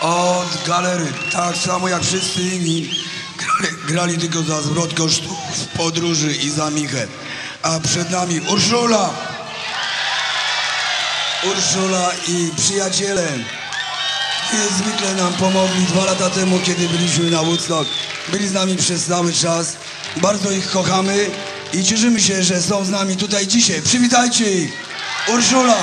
Od galery, tak samo jak wszyscy inni, grali, tylko za zwrot kosztów w podróży i za Michę. A przed nami Urszula. Urszula i przyjaciele niezwykle nam pomogli dwa lata temu, kiedy byliśmy na Woodstock. Byli z nami przez cały czas. Bardzo ich kochamy i cieszymy się, że są z nami tutaj dzisiaj. Przywitajcie ich. Urszula.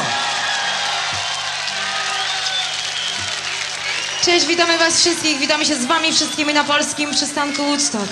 Cześć, witamy was wszystkich, witamy się z wami wszystkimi na polskim przystanku Woodstock.